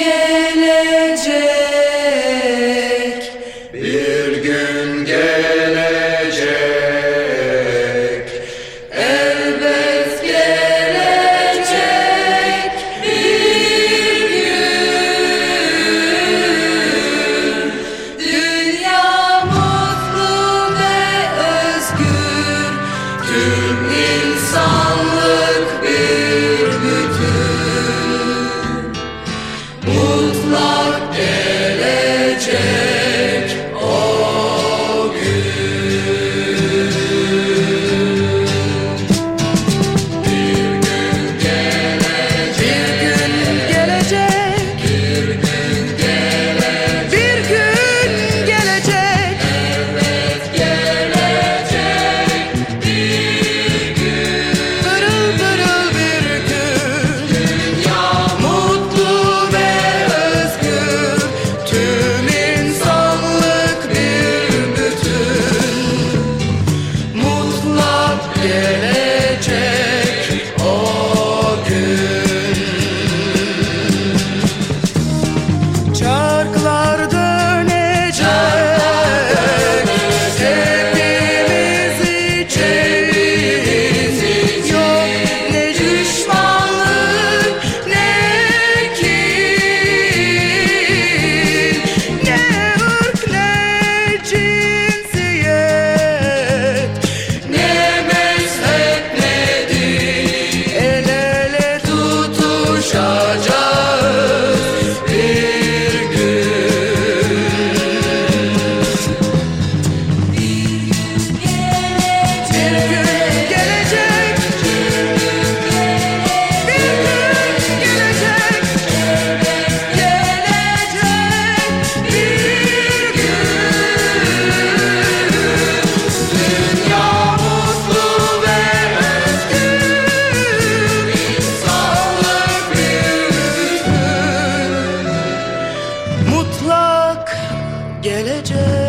gelecek gelecek